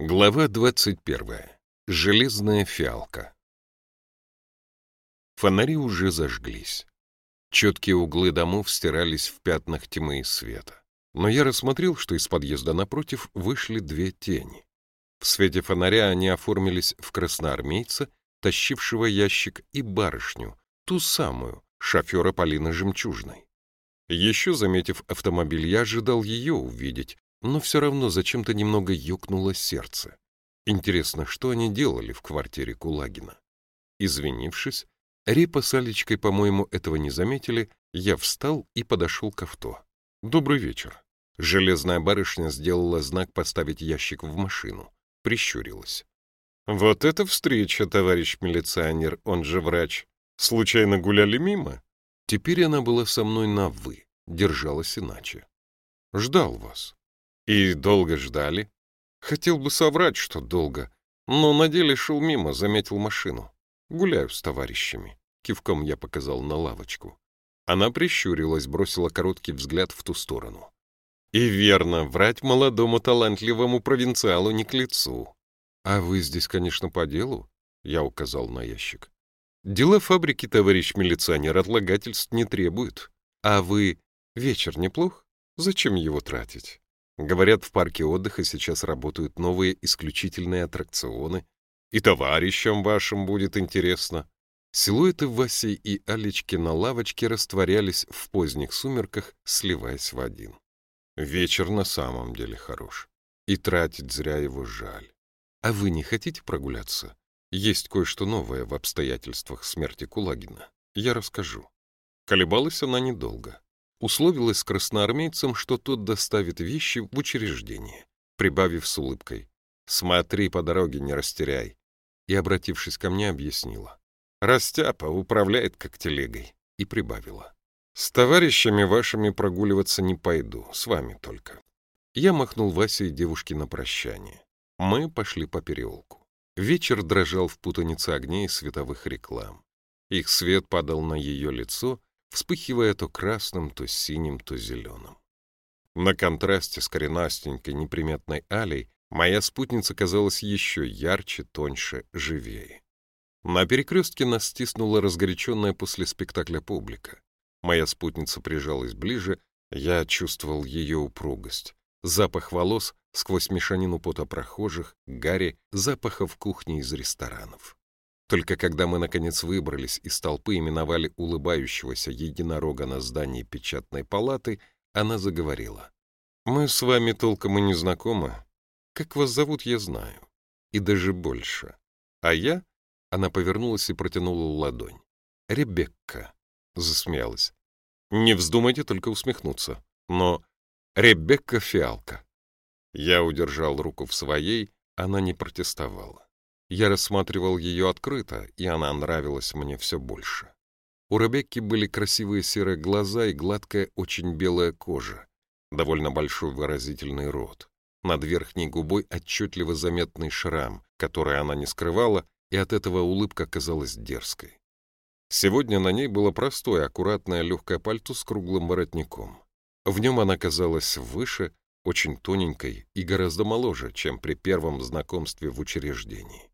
Глава 21. Железная фиалка. Фонари уже зажглись. Четкие углы домов стирались в пятнах тьмы и света. Но я рассмотрел, что из подъезда напротив вышли две тени. В свете фонаря они оформились в красноармейца, тащившего ящик, и барышню, ту самую, шофера Полины Жемчужной. Еще, заметив автомобиль, я ожидал ее увидеть, но все равно зачем-то немного ёкнуло сердце. Интересно, что они делали в квартире Кулагина? Извинившись, Репа с Алечкой, по-моему, этого не заметили, я встал и подошел к авто. «Добрый вечер». Железная барышня сделала знак поставить ящик в машину. Прищурилась. «Вот это встреча, товарищ милиционер, он же врач. Случайно гуляли мимо?» Теперь она была со мной на «вы», держалась иначе. «Ждал вас». «И долго ждали?» «Хотел бы соврать, что долго, но на деле шел мимо, заметил машину. Гуляю с товарищами». Кивком я показал на лавочку. Она прищурилась, бросила короткий взгляд в ту сторону. «И верно, врать молодому талантливому провинциалу не к лицу. А вы здесь, конечно, по делу?» Я указал на ящик. Дела фабрики, товарищ милиционер, отлагательств не требуют. А вы... Вечер неплох? Зачем его тратить? Говорят, в парке отдыха сейчас работают новые исключительные аттракционы. И товарищам вашим будет интересно. Силуэты Васи и Алечки на лавочке растворялись в поздних сумерках, сливаясь в один. Вечер на самом деле хорош. И тратить зря его жаль. А вы не хотите прогуляться? Есть кое-что новое в обстоятельствах смерти Кулагина. Я расскажу. Колебалась она недолго. Условилась с красноармейцем, что тот доставит вещи в учреждение, прибавив с улыбкой. «Смотри по дороге, не растеряй». И, обратившись ко мне, объяснила. «Растяпа управляет как телегой». И прибавила. «С товарищами вашими прогуливаться не пойду, с вами только». Я махнул Васе и девушке на прощание. Мы пошли по переулку. Вечер дрожал в путанице огней и световых реклам. Их свет падал на ее лицо, вспыхивая то красным, то синим, то зеленым. На контрасте с коренастенькой неприметной Алей моя спутница казалась еще ярче, тоньше, живее. На перекрестке нас стиснула разгоряченная после спектакля публика. Моя спутница прижалась ближе, я чувствовал ее упругость. Запах волос сквозь мешанину пота прохожих, гари, запахов кухни из ресторанов. Только когда мы, наконец, выбрались из толпы и миновали улыбающегося единорога на здании печатной палаты, она заговорила. «Мы с вами толком и не знакомы. Как вас зовут, я знаю. И даже больше. А я...» Она повернулась и протянула ладонь. «Ребекка», — засмеялась. «Не вздумайте только усмехнуться. Но Ребекка Фиалка. Я удержал руку в своей, она не протестовала. Я рассматривал ее открыто, и она нравилась мне все больше. У Ребекки были красивые серые глаза и гладкая, очень белая кожа, довольно большой выразительный рот. Над верхней губой отчетливо заметный шрам, который она не скрывала, и от этого улыбка казалась дерзкой. Сегодня на ней было простое, аккуратное легкое пальто с круглым воротником. В нем она казалась выше, очень тоненькой и гораздо моложе, чем при первом знакомстве в учреждении.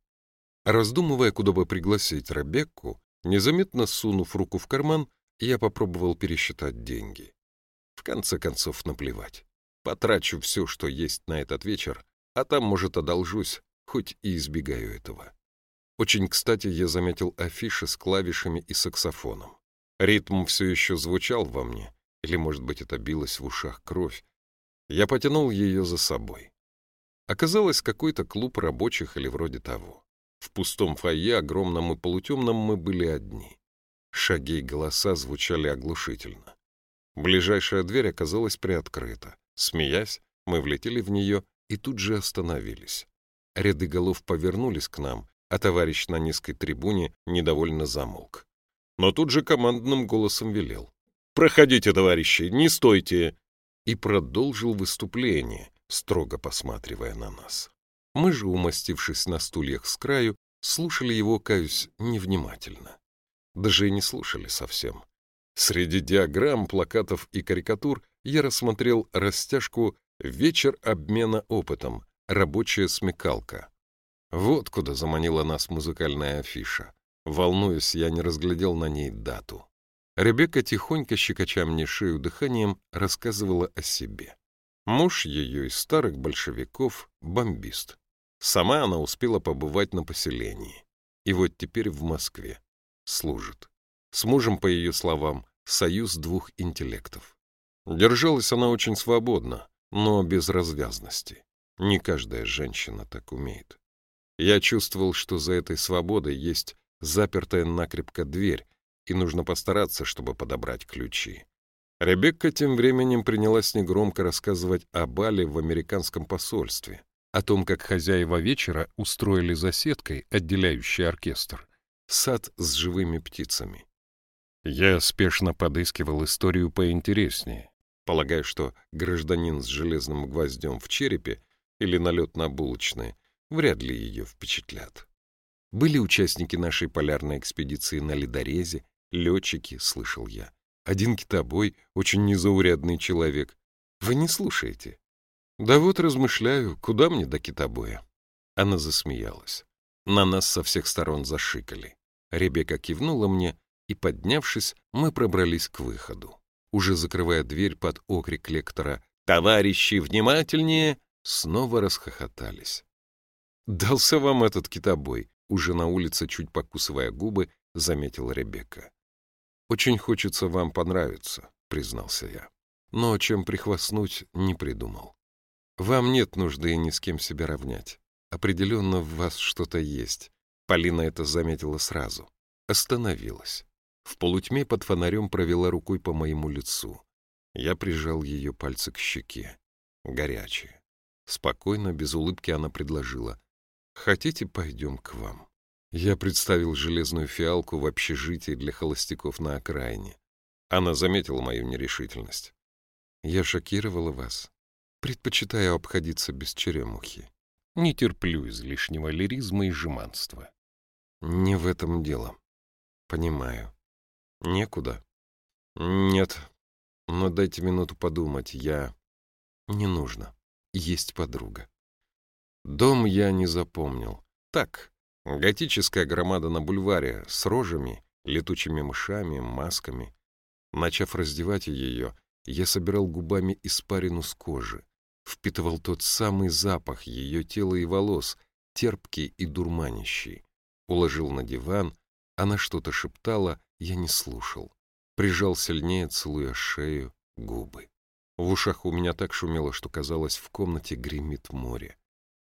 Раздумывая, куда бы пригласить Ребекку, незаметно сунув руку в карман, я попробовал пересчитать деньги. В конце концов, наплевать. Потрачу все, что есть на этот вечер, а там, может, одолжусь, хоть и избегаю этого. Очень кстати я заметил афиши с клавишами и саксофоном. Ритм все еще звучал во мне, или, может быть, это билась в ушах кровь. Я потянул ее за собой. Оказалось, какой-то клуб рабочих или вроде того. В пустом фойе, огромном и полутемном, мы были одни. Шаги и голоса звучали оглушительно. Ближайшая дверь оказалась приоткрыта. Смеясь, мы влетели в нее и тут же остановились. Ряды голов повернулись к нам, а товарищ на низкой трибуне недовольно замолк. Но тут же командным голосом велел. «Проходите, товарищи, не стойте!» И продолжил выступление, строго посматривая на нас. Мы же, умастившись на стульях с краю, слушали его, каюсь, невнимательно. Даже и не слушали совсем. Среди диаграмм, плакатов и карикатур я рассмотрел растяжку «Вечер обмена опытом», «Рабочая смекалка». Вот куда заманила нас музыкальная афиша. Волнуясь, я не разглядел на ней дату. Ребекка, тихонько щекоча мне шею дыханием, рассказывала о себе. Муж ее из старых большевиков — бомбист. Сама она успела побывать на поселении. И вот теперь в Москве. Служит. С мужем, по ее словам, союз двух интеллектов. Держалась она очень свободно, но без развязности. Не каждая женщина так умеет. Я чувствовал, что за этой свободой есть запертая накрепко дверь, и нужно постараться, чтобы подобрать ключи. Ребекка тем временем принялась негромко рассказывать о бале в американском посольстве, о том, как хозяева вечера устроили за сеткой, отделяющий оркестр, сад с живыми птицами. Я спешно подыскивал историю поинтереснее, полагая, что гражданин с железным гвоздем в черепе или налет на булочные вряд ли ее впечатлят. Были участники нашей полярной экспедиции на ледорезе, летчики, слышал я. Один китобой, очень незаурядный человек. Вы не слушаете? Да вот размышляю, куда мне до китобоя? Она засмеялась. На нас со всех сторон зашикали. Ребека кивнула мне, и, поднявшись, мы пробрались к выходу. Уже закрывая дверь под окрик лектора «Товарищи, внимательнее!» снова расхохотались. «Дался вам этот китобой», — уже на улице, чуть покусывая губы, заметила Ребекка. «Очень хочется вам понравиться», — признался я. «Но чем прихвастнуть, не придумал. Вам нет нужды ни с кем себя равнять. Определенно в вас что-то есть». Полина это заметила сразу. Остановилась. В полутьме под фонарем провела рукой по моему лицу. Я прижал ее пальцы к щеке. Горячие. Спокойно, без улыбки она предложила. «Хотите, пойдем к вам?» Я представил железную фиалку в общежитии для холостяков на окраине. Она заметила мою нерешительность. «Я шокировала вас. Предпочитаю обходиться без черемухи. Не терплю излишнего лиризма и жеманства». «Не в этом дело. Понимаю. Некуда?» «Нет. Но дайте минуту подумать. Я...» «Не нужно. Есть подруга». Дом я не запомнил. Так, готическая громада на бульваре с рожами, летучими мышами, масками. Начав раздевать ее, я собирал губами испарину с кожи, впитывал тот самый запах ее тела и волос, терпкий и дурманящий. Уложил на диван, она что-то шептала, я не слушал. Прижал сильнее, целуя шею, губы. В ушах у меня так шумело, что казалось, в комнате гремит море.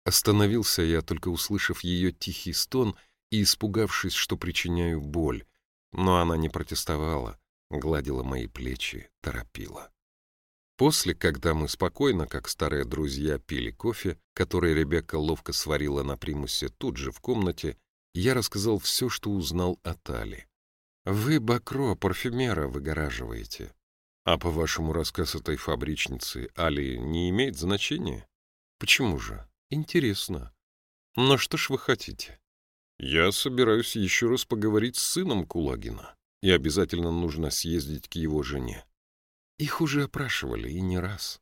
Остановился я, только услышав ее тихий стон и испугавшись, что причиняю боль. Но она не протестовала, гладила мои плечи, торопила. После, когда мы спокойно, как старые друзья, пили кофе, который Ребекка ловко сварила на примусе тут же в комнате, я рассказал все, что узнал о Тали. «Вы, Бакро, парфюмера выгораживаете. А по-вашему, рассказ этой фабричницы Али не имеет значения? Почему же? Интересно. Но что ж вы хотите? Я собираюсь еще раз поговорить с сыном Кулагина, и обязательно нужно съездить к его жене. Их уже опрашивали, и не раз.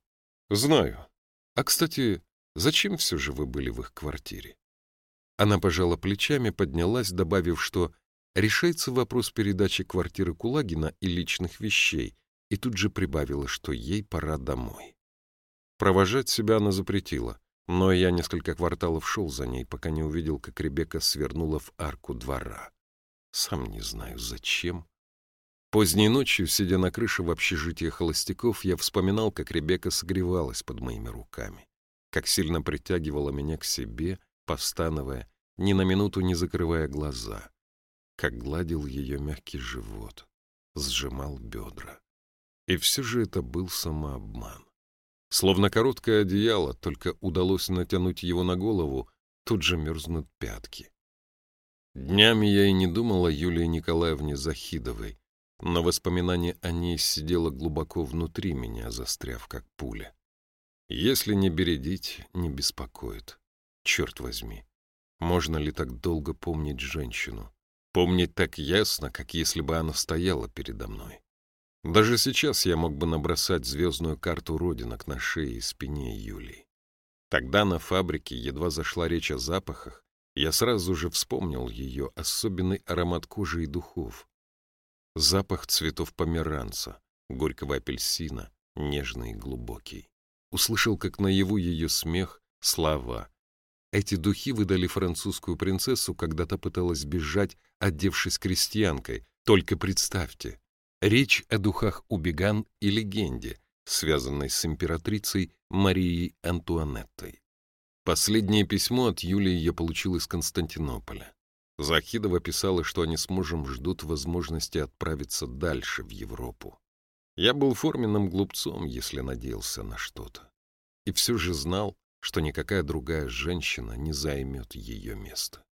Знаю. А, кстати, зачем все же вы были в их квартире? Она пожала плечами, поднялась, добавив, что решается вопрос передачи квартиры Кулагина и личных вещей, и тут же прибавила, что ей пора домой. Провожать себя она запретила, но я несколько кварталов шел за ней, пока не увидел, как Ребекка свернула в арку двора. Сам не знаю, зачем. Поздней ночью, сидя на крыше в общежитии холостяков, я вспоминал, как Ребекка согревалась под моими руками, как сильно притягивала меня к себе, постановая, ни на минуту не закрывая глаза, как гладил ее мягкий живот, сжимал бедра. И все же это был самообман. Словно короткое одеяло, только удалось натянуть его на голову, тут же мерзнут пятки. Днями я и не думал о Юлии Николаевне Захидовой, но воспоминание о ней сидело глубоко внутри меня, застряв как пуля. Если не бередить, не беспокоит. Черт возьми, можно ли так долго помнить женщину? Помнить так ясно, как если бы она стояла передо мной. Даже сейчас я мог бы набросать звездную карту родинок на шее и спине Юлии. Тогда на фабрике едва зашла речь о запахах, я сразу же вспомнил ее особенный аромат кожи и духов. Запах цветов померанца, горького апельсина, нежный и глубокий. Услышал, как наяву ее смех, слова. Эти духи выдали французскую принцессу, когда-то пыталась бежать, одевшись крестьянкой. Только представьте, речь о духах Убеган и легенде, связанной с императрицей Марией Антуанеттой. Последнее письмо от Юлии я получил из Константинополя. Захидова писала, что они с мужем ждут возможности отправиться дальше, в Европу. Я был форменным глупцом, если надеялся на что-то. И все же знал, что никакая другая женщина не займет ее место.